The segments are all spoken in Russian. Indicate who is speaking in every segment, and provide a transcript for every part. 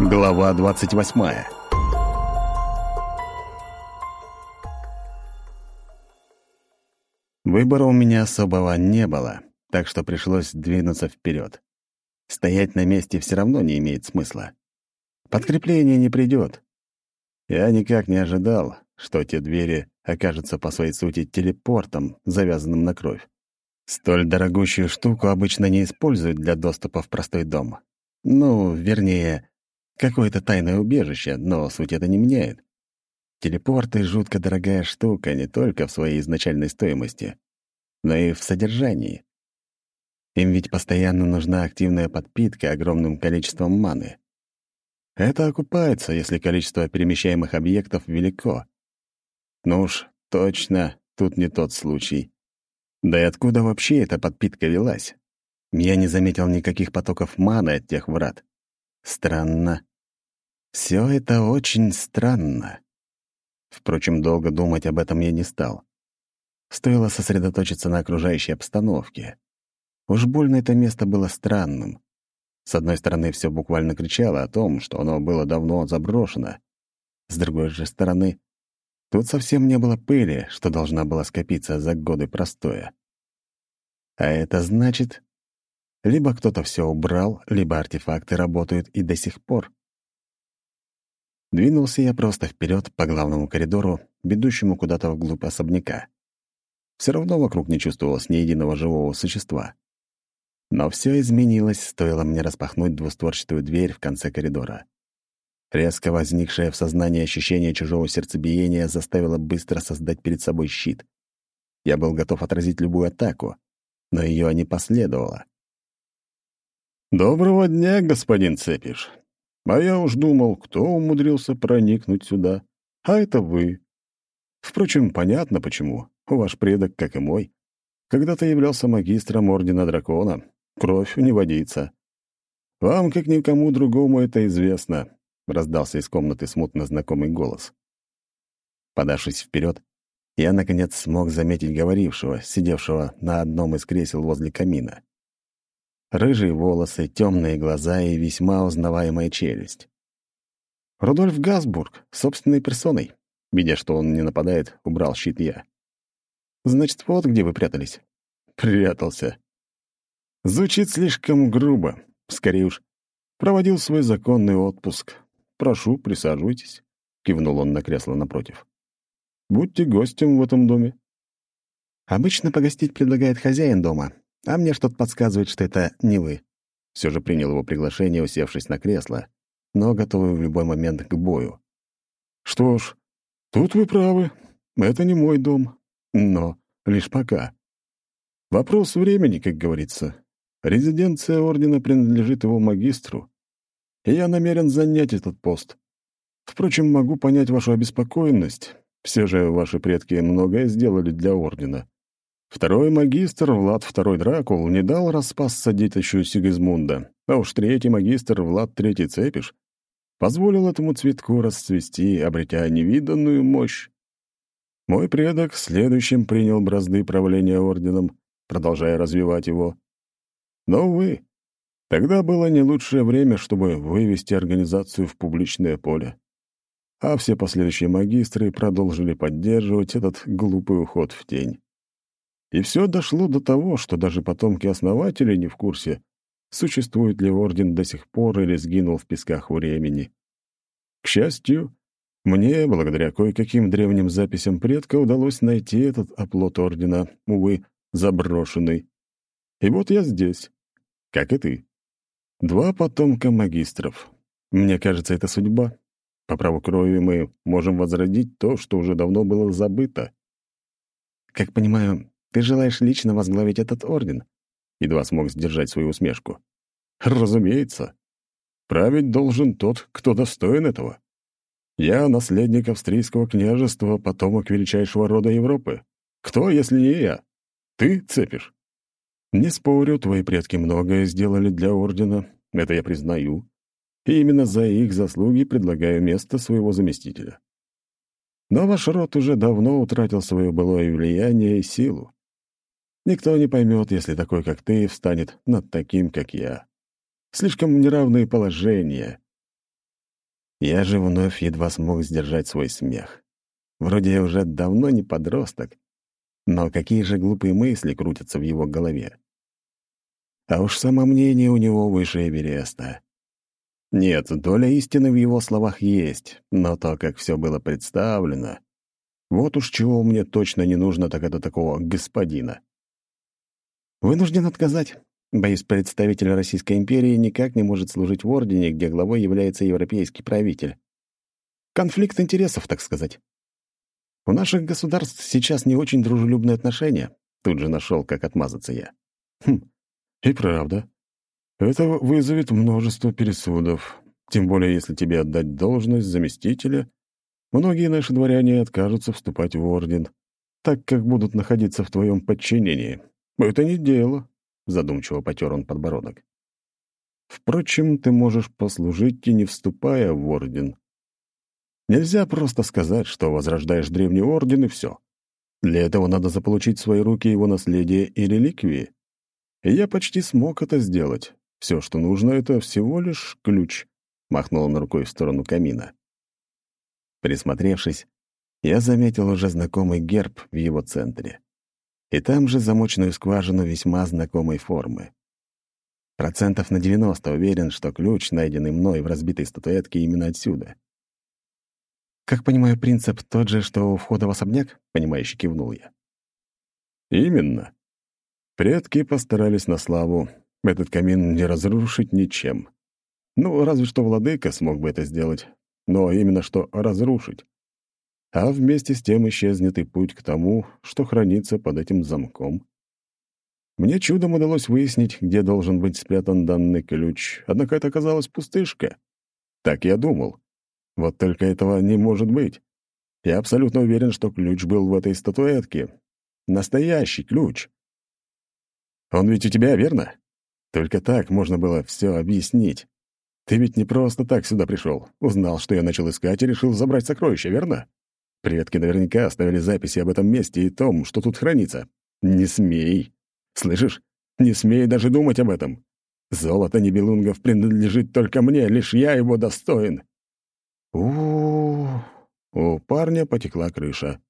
Speaker 1: Глава 28 Выбора у меня особого не было, так что пришлось двинуться вперед. Стоять на месте все равно не имеет смысла. Подкрепление не придет. Я никак не ожидал, что те двери окажутся по своей сути телепортом, завязанным на кровь. Столь дорогущую штуку обычно не используют для доступа в простой дом. Ну, вернее, какое-то тайное убежище, но суть это не меняет. Телепорты — жутко дорогая штука не только в своей изначальной стоимости, но и в содержании. Им ведь постоянно нужна активная подпитка огромным количеством маны. Это окупается, если количество перемещаемых объектов велико. Ну уж, точно, тут не тот случай. Да и откуда вообще эта подпитка велась? Я не заметил никаких потоков маны от тех врат. Странно. Все это очень странно. Впрочем, долго думать об этом я не стал. Стоило сосредоточиться на окружающей обстановке. Уж больно это место было странным. С одной стороны, все буквально кричало о том, что оно было давно заброшено. С другой же стороны, тут совсем не было пыли, что должна была скопиться за годы простоя. А это значит, либо кто-то все убрал, либо артефакты работают и до сих пор. Двинулся я просто вперед по главному коридору, ведущему куда-то вглубь особняка. Все равно вокруг не чувствовалось ни единого живого существа. Но все изменилось, стоило мне распахнуть двустворчатую дверь в конце коридора. Резко возникшее в сознании ощущение чужого сердцебиения заставило быстро создать перед собой щит. Я был готов отразить любую атаку, но ее не последовало. «Доброго дня, господин Цепиш. А я уж думал, кто умудрился проникнуть сюда. А это вы. Впрочем, понятно почему. Ваш предок, как и мой, когда-то являлся магистром Ордена Дракона. Кровь не водится. Вам, как никому другому, это известно», — раздался из комнаты смутно знакомый голос. Подавшись вперед, я, наконец, смог заметить говорившего, сидевшего на одном из кресел возле камина. Рыжие волосы, темные глаза и весьма узнаваемая челюсть. Рудольф Газбург, собственной персоной. Видя, что он не нападает, убрал щит я. «Значит, вот где вы прятались?» «Прятался». Звучит слишком грубо. Скорее уж, проводил свой законный отпуск. «Прошу, присаживайтесь», — кивнул он на кресло напротив. «Будьте гостем в этом доме». «Обычно погостить предлагает хозяин дома, а мне что-то подсказывает, что это не вы. Все же принял его приглашение, усевшись на кресло, но готовый в любой момент к бою. Что ж, тут вы правы. Это не мой дом. Но лишь пока. Вопрос времени, как говорится. Резиденция Ордена принадлежит его магистру, и я намерен занять этот пост. Впрочем, могу понять вашу обеспокоенность. Все же ваши предки многое сделали для Ордена. Второй магистр, Влад II Дракул, не дал распасться детищу Сигизмунда, а уж третий магистр, Влад III Цепиш, позволил этому цветку расцвести, обретя невиданную мощь. Мой предок следующим принял бразды правления орденом, продолжая развивать его. Но, увы, тогда было не лучшее время, чтобы вывести организацию в публичное поле. А все последующие магистры продолжили поддерживать этот глупый уход в тень. И все дошло до того, что даже потомки основателей не в курсе, существует ли орден до сих пор или сгинул в песках времени. К счастью, мне, благодаря кое-каким древним записям предка, удалось найти этот оплот ордена, увы, заброшенный. И вот я здесь, как и ты. Два потомка магистров. Мне кажется, это судьба. По праву крови мы можем возродить то, что уже давно было забыто. Как понимаю, ты желаешь лично возглавить этот орден?» Едва смог сдержать свою усмешку. «Разумеется. Править должен тот, кто достоин этого. Я наследник австрийского княжества, потомок величайшего рода Европы. Кто, если не я? Ты цепишь. Не спорю, твои предки многое сделали для ордена, это я признаю. И именно за их заслуги предлагаю место своего заместителя. Но ваш род уже давно утратил свое былое влияние и силу. Никто не поймет, если такой, как ты, встанет над таким, как я. Слишком неравные положения. Я же вновь едва смог сдержать свой смех. Вроде я уже давно не подросток, но какие же глупые мысли крутятся в его голове. А уж самомнение у него выше Эвереста. Нет, доля истины в его словах есть, но то, как все было представлено... Вот уж чего мне точно не нужно, так это такого господина. Вынужден отказать. Боюсь, представитель Российской империи никак не может служить в Ордене, где главой является европейский правитель. Конфликт интересов, так сказать. У наших государств сейчас не очень дружелюбные отношения. Тут же нашел, как отмазаться я. Хм, и правда. Это вызовет множество пересудов. Тем более, если тебе отдать должность заместителя, многие наши дворяне откажутся вступать в орден, так как будут находиться в твоем подчинении. Это не дело, — задумчиво потер он подбородок. Впрочем, ты можешь послужить и не вступая в орден. Нельзя просто сказать, что возрождаешь древний орден, и все. Для этого надо заполучить в свои руки его наследие и реликвии. И я почти смог это сделать. Все, что нужно, — это всего лишь ключ, — махнул он рукой в сторону камина. Присмотревшись, я заметил уже знакомый герб в его центре. И там же замочную скважину весьма знакомой формы. Процентов на 90 уверен, что ключ, найденный мной в разбитой статуэтке, именно отсюда. «Как понимаю, принцип тот же, что у входа в особняк?» — понимающе кивнул я. «Именно. Предки постарались на славу. Этот камин не разрушить ничем. Ну, разве что владыка смог бы это сделать. Но именно что разрушить. А вместе с тем исчезнет и путь к тому, что хранится под этим замком. Мне чудом удалось выяснить, где должен быть спрятан данный ключ, однако это оказалась пустышка. Так я думал. Вот только этого не может быть. Я абсолютно уверен, что ключ был в этой статуэтке. Настоящий ключ. Он ведь у тебя, верно? Только так можно было все объяснить. Ты ведь не просто так сюда пришел. Узнал, что я начал искать и решил забрать сокровища, верно? Предки наверняка оставили записи об этом месте и том, что тут хранится. Не смей. Слышишь? Не смей даже думать об этом. Золото Нибелунгов принадлежит только мне, лишь я его достоин. у у, -у. У парня потекла крыша.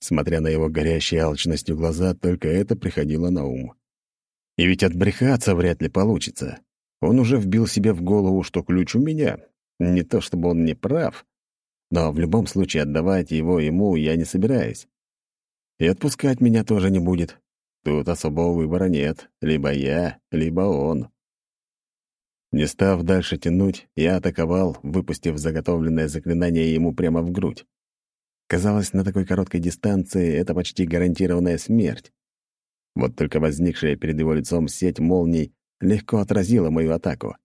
Speaker 1: Смотря на его горящие алчностью глаза, только это приходило на ум. И ведь отбрехаться вряд ли получится. Он уже вбил себе в голову, что ключ у меня. Не то чтобы он не прав, но в любом случае отдавать его ему я не собираюсь. И отпускать меня тоже не будет. Тут особого выбора нет. Либо я, либо он. Не став дальше тянуть, я атаковал, выпустив заготовленное заклинание ему прямо в грудь. Казалось, на такой короткой дистанции это почти гарантированная смерть. Вот только возникшая перед его лицом сеть молний легко отразила мою атаку.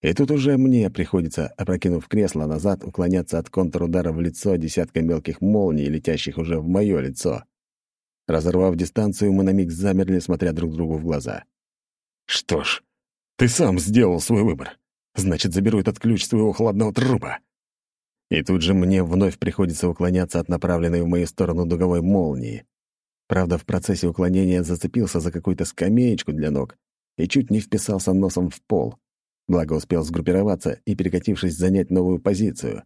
Speaker 1: И тут уже мне приходится, опрокинув кресло назад, уклоняться от контрудара в лицо десятка мелких молний, летящих уже в мое лицо. Разорвав дистанцию, мы на миг замерли, смотря друг другу в глаза. «Что ж, ты сам сделал свой выбор. Значит, заберу этот ключ своего холодного трупа». И тут же мне вновь приходится уклоняться от направленной в мою сторону дуговой молнии. Правда, в процессе уклонения зацепился за какую-то скамеечку для ног и чуть не вписался носом в пол. Благо успел сгруппироваться и, перекатившись, занять новую позицию.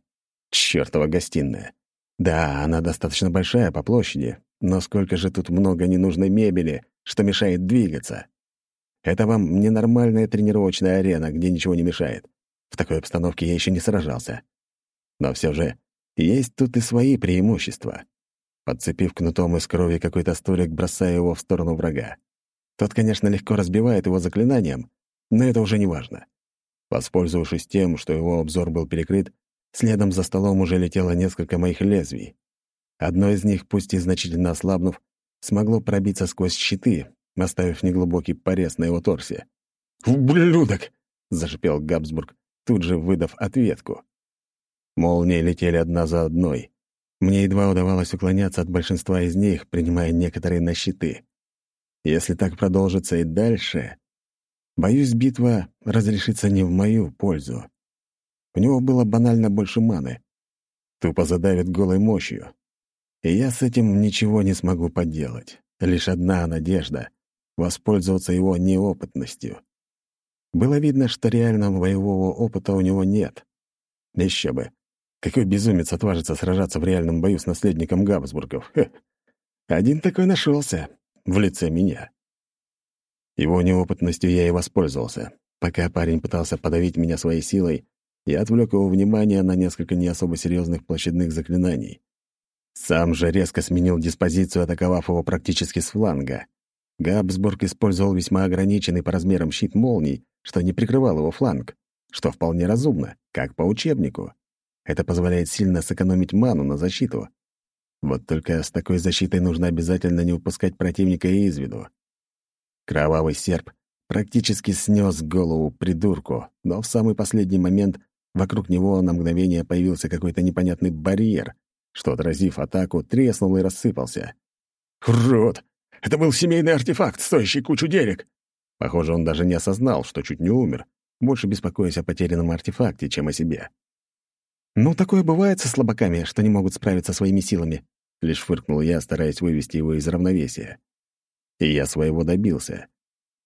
Speaker 1: Чёртова гостиная. Да, она достаточно большая по площади, но сколько же тут много ненужной мебели, что мешает двигаться. Это вам не нормальная тренировочная арена, где ничего не мешает. В такой обстановке я еще не сражался. Но все же есть тут и свои преимущества. Подцепив кнутом из крови какой-то столик, бросая его в сторону врага. Тот, конечно, легко разбивает его заклинанием, но это уже не важно. Воспользовавшись тем, что его обзор был перекрыт, следом за столом уже летело несколько моих лезвий. Одно из них, пусть и значительно ослабнув, смогло пробиться сквозь щиты, оставив неглубокий порез на его торсе. «Ублюдок!» — зашипел Габсбург, тут же выдав ответку. Молнии летели одна за одной, мне едва удавалось уклоняться от большинства из них, принимая некоторые на щиты. Если так продолжится и дальше, боюсь, битва разрешится не в мою пользу. У него было банально больше маны. Тупо задавит голой мощью. И я с этим ничего не смогу поделать. Лишь одна надежда — воспользоваться его неопытностью. Было видно, что реального боевого опыта у него нет. Еще бы. Какой безумец отважится сражаться в реальном бою с наследником Габсбургов? Хе. Один такой нашелся в лице меня. Его неопытностью я и воспользовался. Пока парень пытался подавить меня своей силой, я отвлек его внимание на несколько не особо серьезных площадных заклинаний. Сам же резко сменил диспозицию, атаковав его практически с фланга. Габсбург использовал весьма ограниченный по размерам щит молний, что не прикрывал его фланг, что вполне разумно, как по учебнику. Это позволяет сильно сэкономить ману на защиту. Вот только с такой защитой нужно обязательно не упускать противника из виду. Кровавый серп практически снес голову придурку, но в самый последний момент вокруг него на мгновение появился какой-то непонятный барьер, что, отразив атаку, треснул и рассыпался. «Урод! Это был семейный артефакт, стоящий кучу денег!» Похоже, он даже не осознал, что чуть не умер, больше беспокоясь о потерянном артефакте, чем о себе. «Ну, такое бывает со слабаками, что не могут справиться своими силами», — лишь фыркнул я, стараясь вывести его из равновесия. И я своего добился.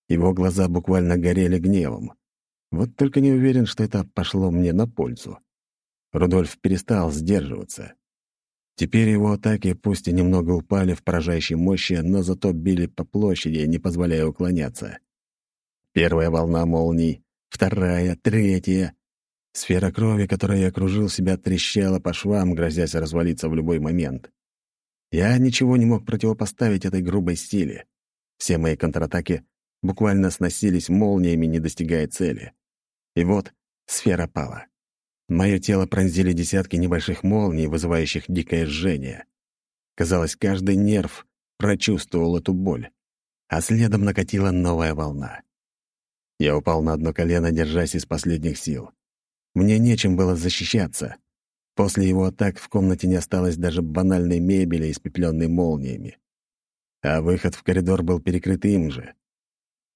Speaker 1: Его глаза буквально горели гневом. Вот только не уверен, что это пошло мне на пользу. Рудольф перестал сдерживаться. Теперь его атаки пусть и немного упали в поражающей мощи, но зато били по площади, не позволяя уклоняться. Первая волна молний, вторая, третья. Сфера крови, которой я окружил себя, трещала по швам, грозясь развалиться в любой момент. Я ничего не мог противопоставить этой грубой стиле. Все мои контратаки буквально сносились молниями, не достигая цели. И вот сфера пала. Мое тело пронзили десятки небольших молний, вызывающих дикое жжение. Казалось, каждый нерв прочувствовал эту боль, а следом накатила новая волна. Я упал на одно колено, держась из последних сил. Мне нечем было защищаться. После его атак в комнате не осталось даже банальной мебели, испепленной молниями. А выход в коридор был перекрыт им же.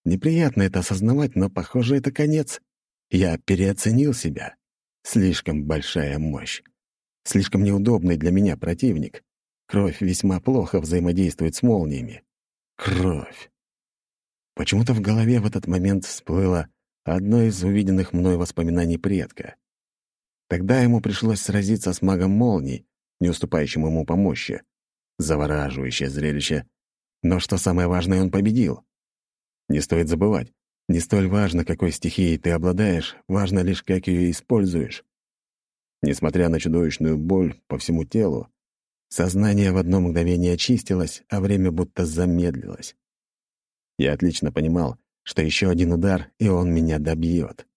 Speaker 1: Неприятно это осознавать, но, похоже, это конец. Я переоценил себя. Слишком большая мощь. Слишком неудобный для меня противник. Кровь весьма плохо взаимодействует с молниями. Кровь. Почему-то в голове в этот момент всплыло одно из увиденных мной воспоминаний предка. Тогда ему пришлось сразиться с магом молний, не уступающим ему по мощи. Завораживающее зрелище. Но что самое важное, он победил. Не стоит забывать, не столь важно, какой стихией ты обладаешь, важно лишь, как ее используешь. Несмотря на чудовищную боль по всему телу, сознание в одно мгновение очистилось, а время будто замедлилось. Я отлично понимал, что еще один удар, и он меня добьет.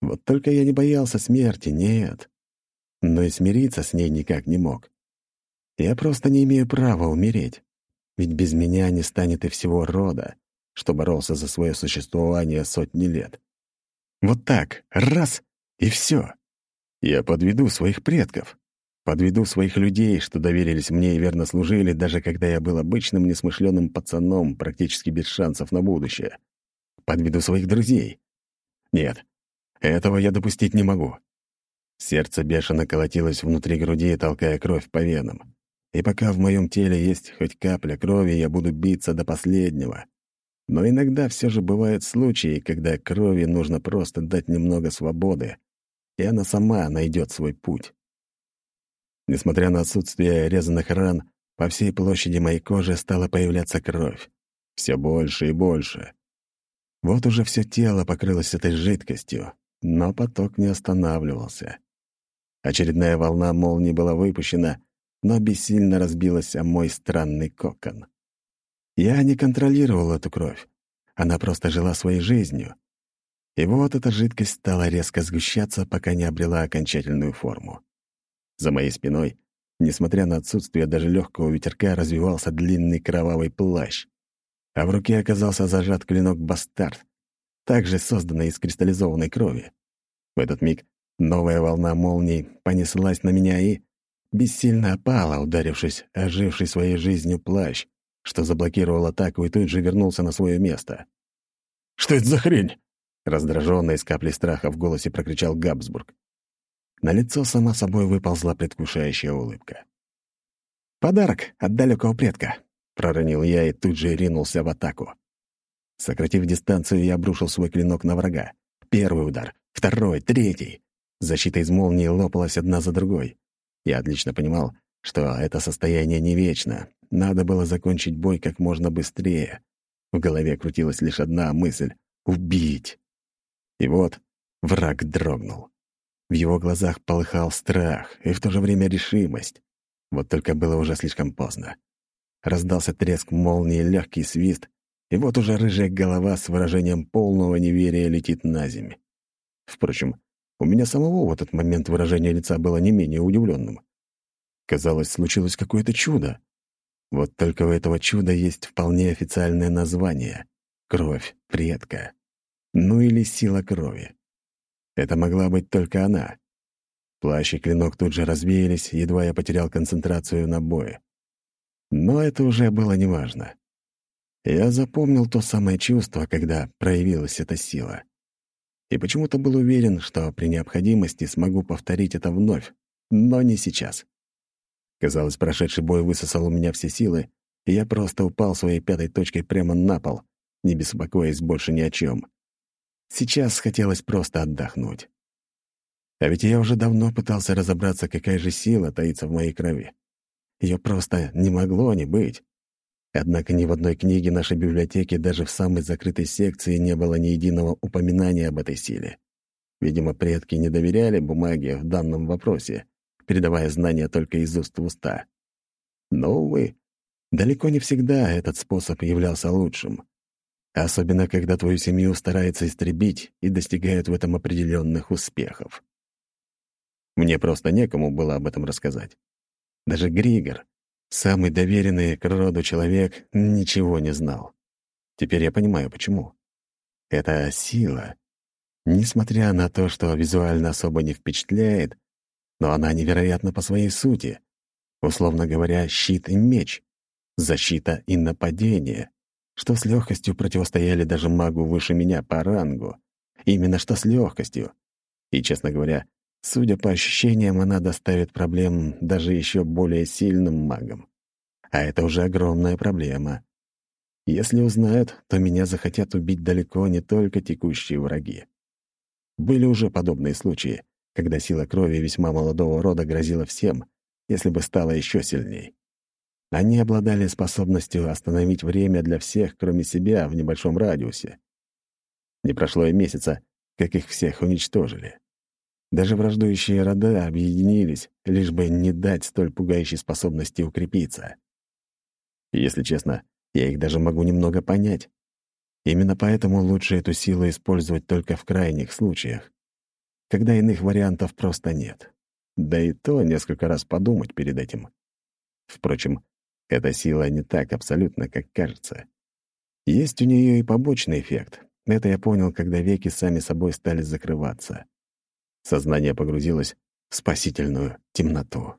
Speaker 1: Вот только я не боялся смерти, нет. Но и смириться с ней никак не мог. Я просто не имею права умереть, ведь без меня не станет и всего рода что боролся за свое существование сотни лет. Вот так, раз — и все. Я подведу своих предков, подведу своих людей, что доверились мне и верно служили, даже когда я был обычным несмышленым пацаном, практически без шансов на будущее. Подведу своих друзей. Нет, этого я допустить не могу. Сердце бешено колотилось внутри груди, толкая кровь по венам. И пока в моем теле есть хоть капля крови, я буду биться до последнего. Но иногда все же бывают случаи, когда крови нужно просто дать немного свободы, и она сама найдет свой путь. Несмотря на отсутствие резаных ран, по всей площади моей кожи стала появляться кровь. Все больше и больше. Вот уже все тело покрылось этой жидкостью, но поток не останавливался. Очередная волна молнии была выпущена, но бессильно разбилась о мой странный кокон. Я не контролировал эту кровь. Она просто жила своей жизнью. И вот эта жидкость стала резко сгущаться, пока не обрела окончательную форму. За моей спиной, несмотря на отсутствие даже легкого ветерка, развивался длинный кровавый плащ. А в руке оказался зажат клинок «Бастард», также созданный из кристаллизованной крови. В этот миг новая волна молний понеслась на меня и бессильно опала, ударившись оживший своей жизнью плащ, что заблокировал атаку и тут же вернулся на свое место. «Что это за хрень?» Раздраженно из капли страха в голосе прокричал Габсбург. На лицо сама собой выползла предвкушающая улыбка. «Подарок от далекого предка», — проронил я и тут же ринулся в атаку. Сократив дистанцию, я обрушил свой клинок на врага. Первый удар, второй, третий. Защита из молнии лопалась одна за другой. Я отлично понимал, что это состояние не вечно. Надо было закончить бой как можно быстрее. В голове крутилась лишь одна мысль — убить. И вот враг дрогнул. В его глазах полыхал страх и в то же время решимость. Вот только было уже слишком поздно. Раздался треск молнии, легкий свист, и вот уже рыжая голова с выражением полного неверия летит на землю. Впрочем, у меня самого в этот момент выражение лица было не менее удивленным. Казалось, случилось какое-то чудо. Вот только у этого чуда есть вполне официальное название — кровь предка. Ну или сила крови. Это могла быть только она. Плащ и клинок тут же развеялись, едва я потерял концентрацию на бое. Но это уже было неважно. Я запомнил то самое чувство, когда проявилась эта сила. И почему-то был уверен, что при необходимости смогу повторить это вновь, но не сейчас. Казалось, прошедший бой высосал у меня все силы, и я просто упал своей пятой точкой прямо на пол, не беспокоясь больше ни о чем. Сейчас хотелось просто отдохнуть. А ведь я уже давно пытался разобраться, какая же сила таится в моей крови. Ее просто не могло не быть. Однако ни в одной книге нашей библиотеки, даже в самой закрытой секции, не было ни единого упоминания об этой силе. Видимо, предки не доверяли бумаге в данном вопросе, передавая знания только из уст в уста. Но, увы, далеко не всегда этот способ являлся лучшим. Особенно, когда твою семью стараются истребить и достигают в этом определенных успехов. Мне просто некому было об этом рассказать. Даже Григор, самый доверенный к роду человек, ничего не знал. Теперь я понимаю, почему. Это сила. Несмотря на то, что визуально особо не впечатляет, но она невероятна по своей сути. Условно говоря, щит и меч, защита и нападение, что с легкостью противостояли даже магу выше меня по рангу. Именно что с легкостью. И, честно говоря, Судя по ощущениям, она доставит проблем даже еще более сильным магам. А это уже огромная проблема. Если узнают, то меня захотят убить далеко не только текущие враги. Были уже подобные случаи, когда сила крови весьма молодого рода грозила всем, если бы стала еще сильней. Они обладали способностью остановить время для всех, кроме себя, в небольшом радиусе. Не прошло и месяца, как их всех уничтожили. Даже враждующие рода объединились, лишь бы не дать столь пугающей способности укрепиться. если честно, я их даже могу немного понять. Именно поэтому лучше эту силу использовать только в крайних случаях, когда иных вариантов просто нет. Да и то несколько раз подумать перед этим. Впрочем, эта сила не так абсолютно, как кажется. Есть у нее и побочный эффект. Это я понял, когда веки сами собой стали закрываться. Сознание погрузилось в спасительную темноту.